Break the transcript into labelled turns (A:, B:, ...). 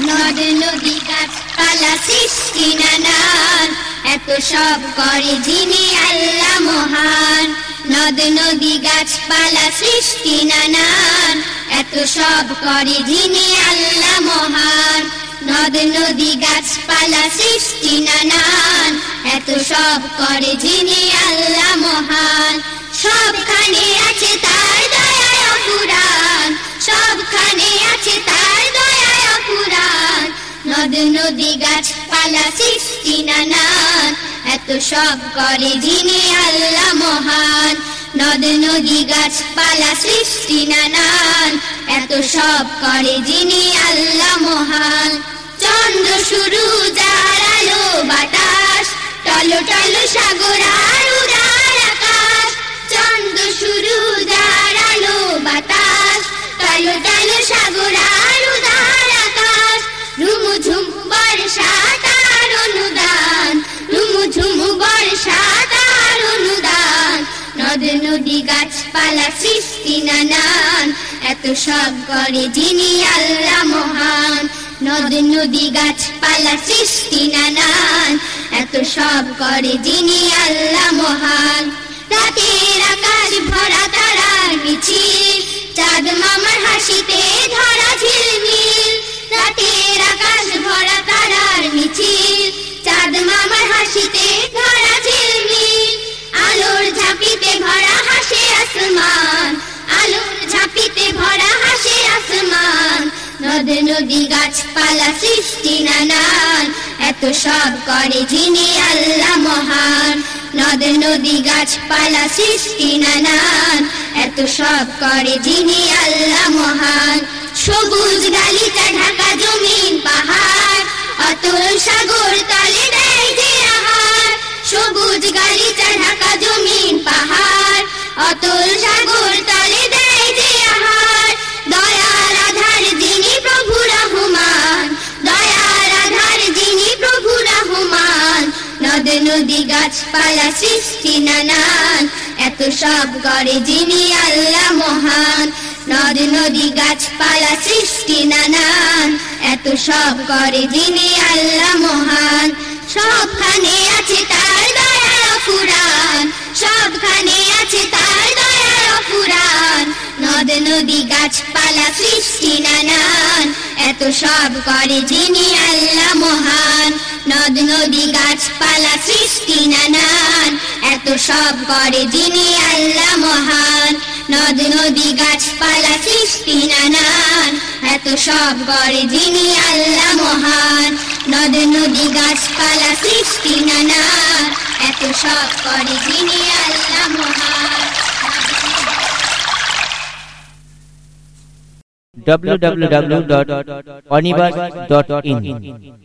A: নদ, নদী, গাছপালা, সৃষ্টি নানান। এত সব করে যিনি আল্লাহ মহান। নদ, নদী, গাছপালা, সৃষ্টি নানান। এত সব করে যিনি আল্লাহ মহান। নদ, নদী, গাছপালা, সৃষ্টি নানান। এত সব করে যিনি আল্লাহ মহান। সবখানে আছে নদ নদী গাছপালা সৃষ্টি নানান। এত সব করে যিনি আল্লাহ মহান। নদ নদী গাছপালা সৃষ্টি নানান। এত সব করে যিনি আল্লাহ মহান। চন্দ্র শুরু, যার আলো বাতাস। টলো টলো সাগর আর উদার আকাশ। চন্দ্র শুরু, যার আলো বাতাস। টলো টলো সাগর গাছপালা সৃষ্টি নানান। এত সব করে যিনি আল্লাহ মহান। নদ নদী গাছপালা সৃষ্টি নানান। এত সব করে যিনি আল্লাহ মহান। রাতের আকাশ ভরা তারার মিছিল। চাঁদ মামার হাসিতে ধরা ঝিলমিল। রাতের আকাশ ভরা তারার মিছিল। চাঁদ মামার হাসিতে নদ নদী গাছপালা সৃষ্টি নানান। এত সব করে যিনি আল্লাহ মহান। নদ নদী গাছপালা সৃষ্টি নানান। এত সব করে যিনি আল্লাহ মহান। সবুজ গালিচা ঢাকা জমিন নদ নদী, গাছপালা, সৃষ্টি নানান। এত সব করে যিনি আল্লাহ মহান। নদ নদী, গাছপালা, সৃষ্টি নানান। এত সব করে যিনি আল্লাহ মহান। সবখানে আছে তার দয়ার পুরাণ সবখানে আছে তার দয়ার পুরাণ নদ নদী, গাছপালা, সৃষ্টি এত সব করে যিনি আল্লাহ মহান। নদ নদী গাছপালা সৃষ্টি নানান। এত সব করে যিনি আল্লাহ মহান। নদ নদী গাছপালা সৃষ্টি নানান। এত সব করে যিনি আল্লাহ মহান। নদ নদী গাছপালা সৃষ্টি নানান। এত সব করে যিনি আল্লাহ মহান
B: www.onibus.in